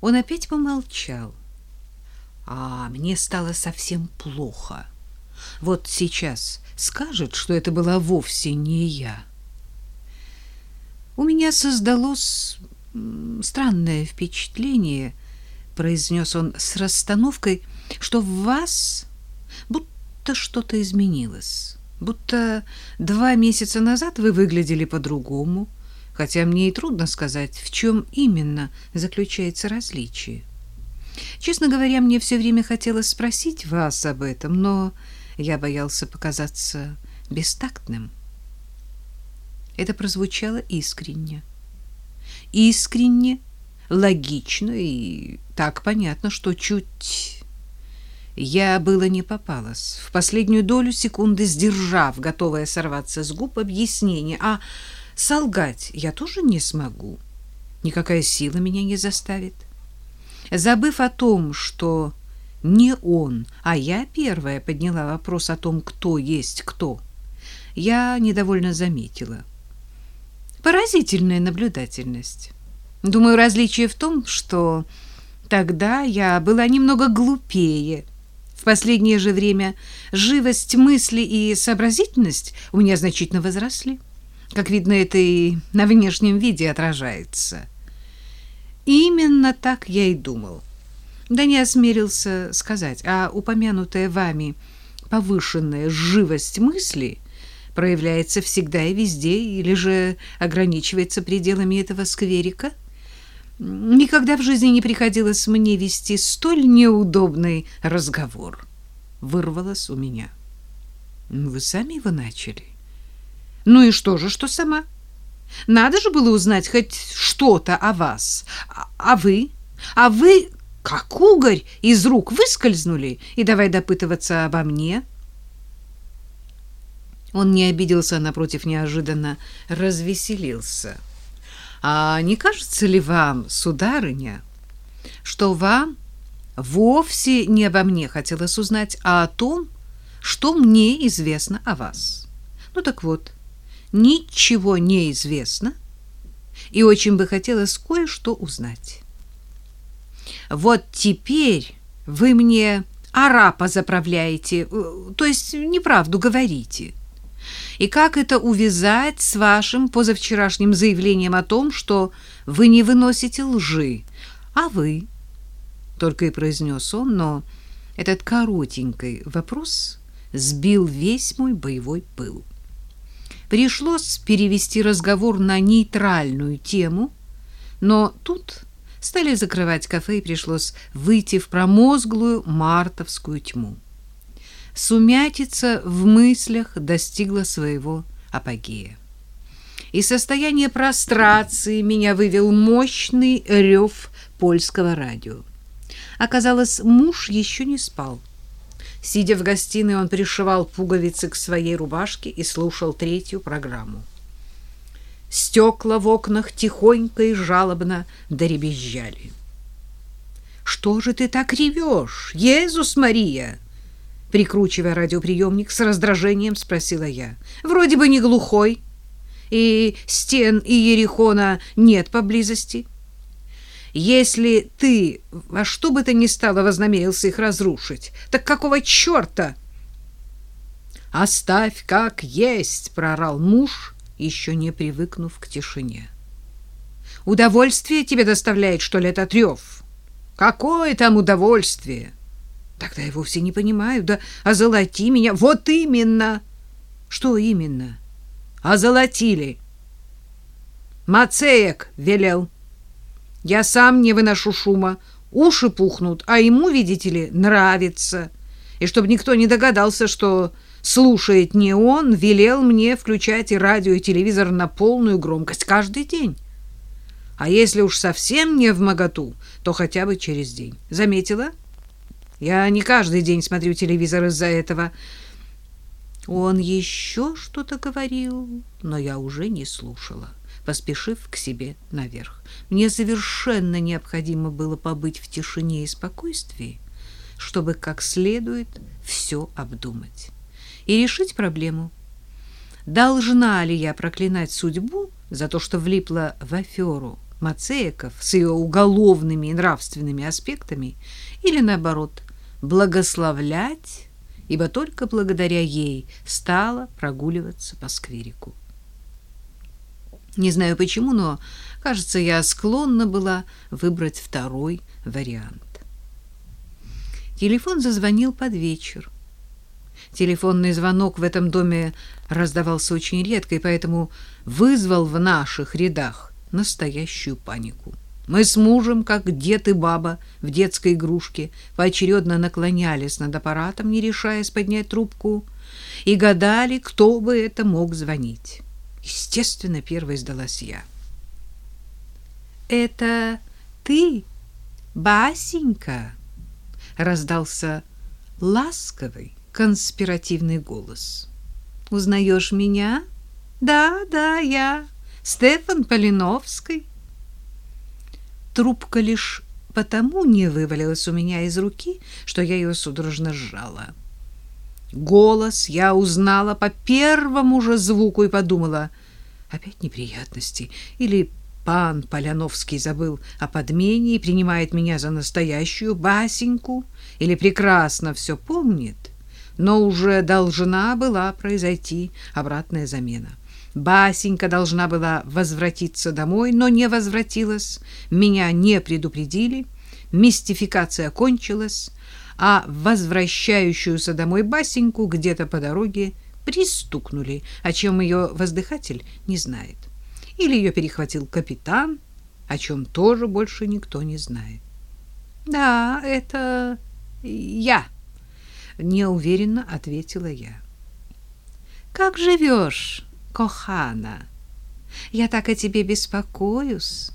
Он опять помолчал. А мне стало совсем плохо. Вот сейчас скажет, что это была вовсе не я. У меня создалось странное впечатление, произнес он с расстановкой, что в вас будто что-то изменилось. Будто два месяца назад вы выглядели по-другому, хотя мне и трудно сказать, в чем именно заключается различие. Честно говоря, мне все время хотелось спросить вас об этом, но я боялся показаться бестактным. Это прозвучало искренне. Искренне, логично и так понятно, что чуть я было не попалась. В последнюю долю секунды сдержав, готовая сорваться с губ объяснение, а солгать я тоже не смогу. Никакая сила меня не заставит. Забыв о том, что не он, а я первая подняла вопрос о том, кто есть кто, я недовольно заметила. Поразительная наблюдательность. Думаю, различие в том, что тогда я была немного глупее, в последнее же время живость мысли и сообразительность у меня значительно возросли. Как видно, это и на внешнем виде отражается. Именно так я и думал. Да не осмелился сказать, а упомянутая вами повышенная живость мысли проявляется всегда и везде, или же ограничивается пределами этого скверика – Никогда в жизни не приходилось мне вести столь неудобный разговор. Вырвалось у меня. Вы сами его начали. Ну и что же, что сама? Надо же было узнать хоть что-то о вас. А, а вы? А вы, как угорь, из рук выскользнули, и давай допытываться обо мне. Он не обиделся, а напротив, неожиданно развеселился. — а не кажется ли вам, сударыня, что вам вовсе не обо мне хотелось узнать, а о том, что мне известно о вас? Ну так вот, ничего не известно, и очень бы хотелось кое-что узнать. Вот теперь вы мне арапа заправляете, э, то есть неправду говорите. И как это увязать с вашим позавчерашним заявлением о том, что вы не выносите лжи, а вы? Только и произнес он, но этот коротенький вопрос сбил весь мой боевой пыл. Пришлось перевести разговор на нейтральную тему, но тут стали закрывать кафе и пришлось выйти в промозглую мартовскую тьму сумятица в мыслях достигла своего апогея. Из состояния прострации меня вывел мощный рев польского радио. Оказалось, муж еще не спал. Сидя в гостиной, он пришивал пуговицы к своей рубашке и слушал третью программу. Стекла в окнах тихонько и жалобно доребезжали. «Что же ты так ревешь, Иисус Мария?» Прикручивая радиоприемник, с раздражением спросила я. «Вроде бы не глухой, и стен и Ерехона нет поблизости. Если ты во что бы то ни стало вознамерился их разрушить, так какого черта?» «Оставь как есть!» — прорал муж, еще не привыкнув к тишине. «Удовольствие тебе доставляет, что ли, этот рев?» «Какое там удовольствие!» Тогда я вовсе не понимаю. Да озолоти меня. Вот именно. Что именно? Озолотили. Мацеек велел. Я сам не выношу шума. Уши пухнут, а ему, видите ли, нравится. И чтобы никто не догадался, что слушает не он, велел мне включать и радио, и телевизор на полную громкость каждый день. А если уж совсем не в моготу, то хотя бы через день. Заметила? — я не каждый день смотрю телевизор из-за этого. Он еще что-то говорил, но я уже не слушала, поспешив к себе наверх. Мне совершенно необходимо было побыть в тишине и спокойствии, чтобы как следует все обдумать и решить проблему. Должна ли я проклинать судьбу за то, что влипла в аферу Мацеяков с ее уголовными и нравственными аспектами, или, наоборот, благословлять, ибо только благодаря ей стала прогуливаться по скверику. Не знаю почему, но, кажется, я склонна была выбрать второй вариант. Телефон зазвонил под вечер. Телефонный звонок в этом доме раздавался очень редко, и поэтому вызвал в наших рядах настоящую панику. Мы с мужем, как дед и баба в детской игрушке, поочередно наклонялись над аппаратом, не решаясь поднять трубку, и гадали, кто бы это мог звонить. Естественно, первой сдалась я. «Это ты, Басенька?» — раздался ласковый, конспиративный голос. Узнаешь меня? Да, да, я, Стефан Полиновский. Трубка лишь потому не вывалилась у меня из руки, что я ее судорожно сжала. Голос я узнала по первому же звуку и подумала, опять неприятности, или пан Поляновский забыл о подмене и принимает меня за настоящую Басеньку, или прекрасно все помнит но уже должна была произойти обратная замена. Басенька должна была возвратиться домой, но не возвратилась. Меня не предупредили. Мистификация кончилась, а возвращающуюся домой Басеньку где-то по дороге пристукнули, о чем ее воздыхатель не знает. Или ее перехватил капитан, о чем тоже больше никто не знает. Да, это я неуверенно ответила я. Как живешь, Кохана? Я так о тебе беспокоюсь.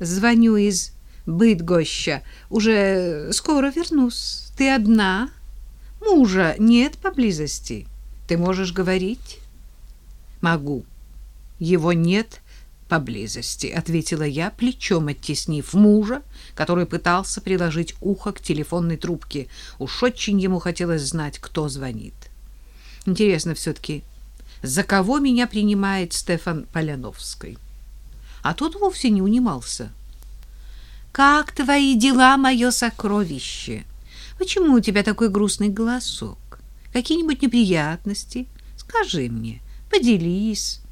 Звоню из Бытгоща. Уже скоро вернусь. Ты одна? Мужа нет поблизости. Ты можешь говорить? Могу. Его нет поблизости, ответила я, плечом оттеснив мужа, который пытался приложить ухо к телефонной трубке. Уж очень ему хотелось знать, кто звонит. Интересно все таки за кого меня принимает Стефан Поляновский? А тот вовсе не унимался. Как твои дела, мое сокровище? Почему у тебя такой грустный голосок? Какие-нибудь неприятности? Скажи мне, поделись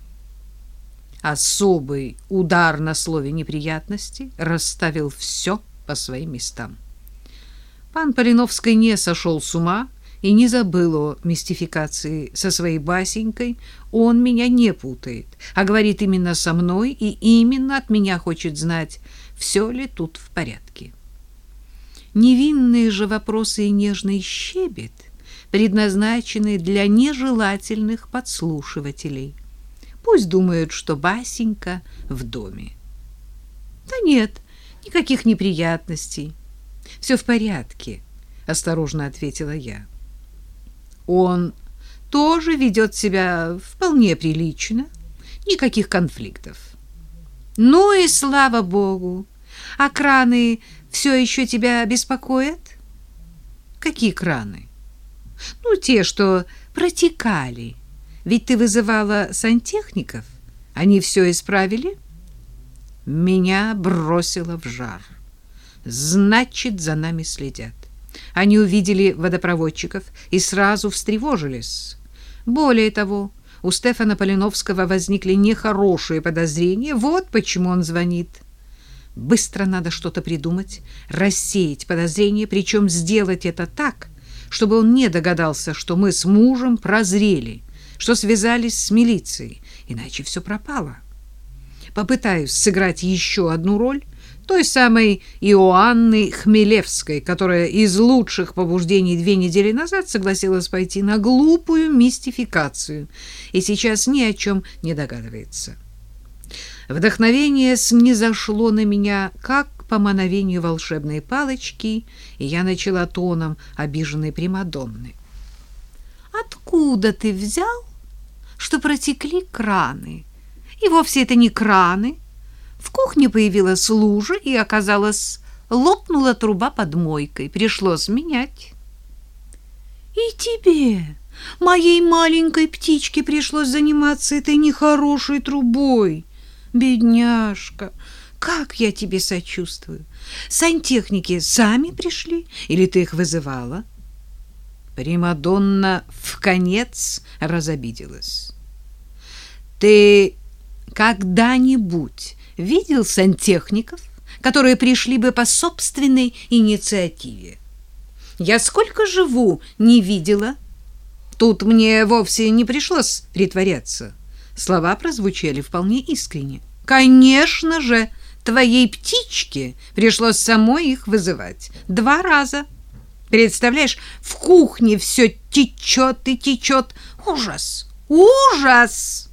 особый удар на слове неприятности расставил все по своим местам. Пан Полиновский не сошел с ума и не забыл о мистификации со своей басенькой. Он меня не путает, а говорит именно со мной и именно от меня хочет знать, все ли тут в порядке. Невинные же вопросы и нежный щебет предназначены для нежелательных подслушивателей. Пусть думают, что Басенька в доме. Да нет, никаких неприятностей. Все в порядке, осторожно ответила я. Он тоже ведет себя вполне прилично, никаких конфликтов. Ну и слава богу. А краны все еще тебя беспокоят? Какие краны? Ну, те, что протекали. Ведь ты вызывала сантехников. Они все исправили? Меня бросило в жар. Значит, за нами следят. Они увидели водопроводчиков и сразу встревожились. Более того, у Стефана Полиновского возникли нехорошие подозрения. Вот почему он звонит. Быстро надо что-то придумать, рассеять подозрения, причем сделать это так, чтобы он не догадался, что мы с мужем прозрели что связались с милицией, иначе все пропало. Попытаюсь сыграть еще одну роль той самой Иоанны Хмелевской, которая из лучших побуждений две недели назад согласилась пойти на глупую мистификацию и сейчас ни о чем не догадывается. Вдохновение снизошло на меня, как по мановению волшебной палочки, и я начала тоном обиженной Примадонны. «Откуда ты взял, что протекли краны. И вовсе это не краны. В кухне появилась лужа, и оказалось, лопнула труба под мойкой. Пришлось менять. И тебе, моей маленькой птичке, пришлось заниматься этой нехорошей трубой. Бедняжка, как я тебе сочувствую. Сантехники сами пришли или ты их вызывала? Примадонна в конец разобиделась. Ты когда-нибудь видел сантехников, которые пришли бы по собственной инициативе? Я сколько живу, не видела. Тут мне вовсе не пришлось притворяться. Слова прозвучали вполне искренне. Конечно же, твоей птичке пришлось самой их вызывать. Два раза. Представляешь, в кухне все течет и течет. Ужас! Ужас!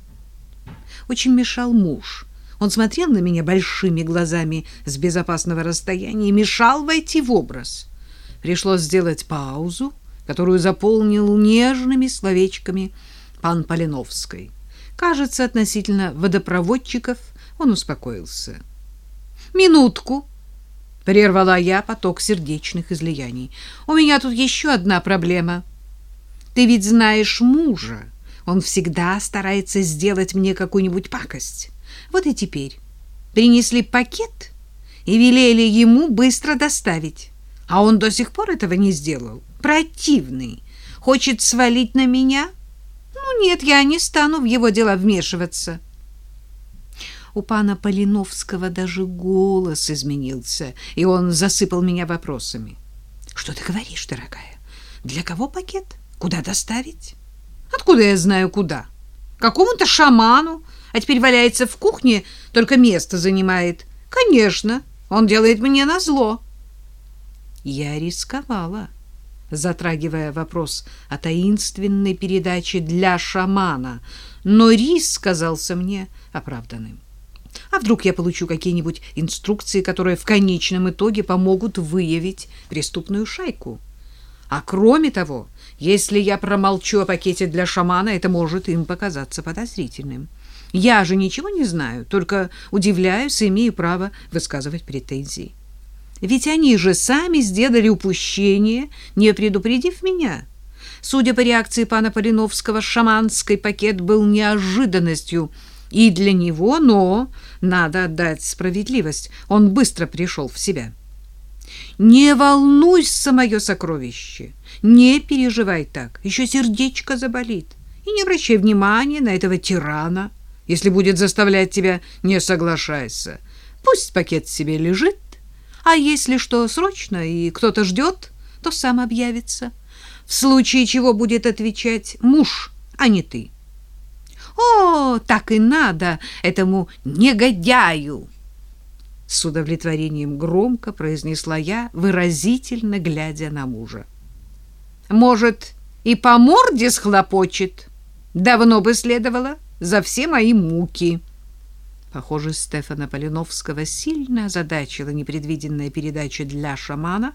Очень мешал муж. Он смотрел на меня большими глазами с безопасного расстояния и мешал войти в образ. Пришлось сделать паузу, которую заполнил нежными словечками пан Полиновской. Кажется, относительно водопроводчиков он успокоился. «Минутку!» — прервала я поток сердечных излияний. «У меня тут еще одна проблема. Ты ведь знаешь мужа. Он всегда старается сделать мне какую-нибудь пакость. Вот и теперь принесли пакет и велели ему быстро доставить. А он до сих пор этого не сделал. Противный. Хочет свалить на меня? Ну нет, я не стану в его дела вмешиваться. У пана Полиновского даже голос изменился, и он засыпал меня вопросами. Что ты говоришь, дорогая? Для кого пакет? Куда доставить? Откуда я знаю куда? Какому-то шаману, а теперь валяется в кухне, только место занимает. Конечно, он делает мне назло. Я рисковала, затрагивая вопрос о таинственной передаче для шамана, но риск казался мне оправданным. А вдруг я получу какие-нибудь инструкции, которые в конечном итоге помогут выявить преступную шайку? А кроме того, если я промолчу о пакете для шамана, это может им показаться подозрительным. Я же ничего не знаю, только удивляюсь и имею право высказывать претензии. Ведь они же сами сделали упущение, не предупредив меня. Судя по реакции пана Полиновского, шаманский пакет был неожиданностью и для него, но, надо отдать справедливость, он быстро пришел в себя. Не волнуйся, мое сокровище, не переживай так, еще сердечко заболит. И не обращай внимания на этого тирана. Если будет заставлять тебя, не соглашайся. Пусть пакет себе лежит, а если что срочно и кто-то ждет, то сам объявится. В случае чего будет отвечать муж, а не ты. О, так и надо этому негодяю! С удовлетворением громко произнесла я, выразительно глядя на мужа. Может, и по морде схлопочет? Давно бы следовало за все мои муки. Похоже, Стефана Полиновского сильно озадачила непредвиденная передача для шамана,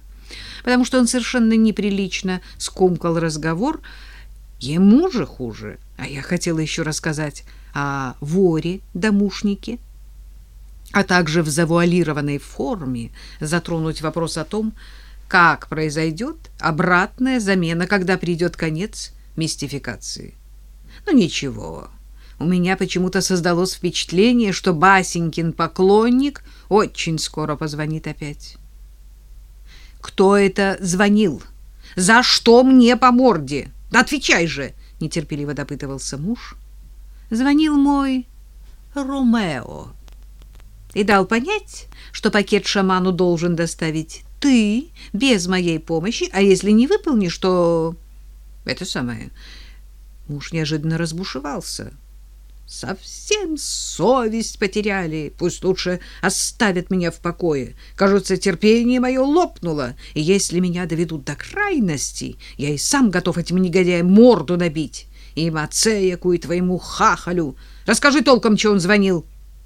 потому что он совершенно неприлично скомкал разговор. Ему же хуже. А я хотела еще рассказать о воре-домушнике, а также в завуалированной форме затронуть вопрос о том, как произойдет обратная замена, когда придет конец мистификации. Ну ничего, у меня почему-то создалось впечатление, что Басенькин поклонник очень скоро позвонит опять. Кто это звонил? За что мне по морде? Да отвечай же, нетерпеливо допытывался муж. Звонил мой Ромео и дал понять, что пакет шаману должен доставить ты без моей помощи, а если не выполнишь, то это самое. Муж неожиданно разбушевался. Совсем совесть потеряли. Пусть лучше оставят меня в покое. Кажется, терпение мое лопнуло, и если меня доведут до крайности, я и сам готов этим негодяям морду набить. И Мацеяку, и твоему хахалю. Расскажи толком, что он звонил.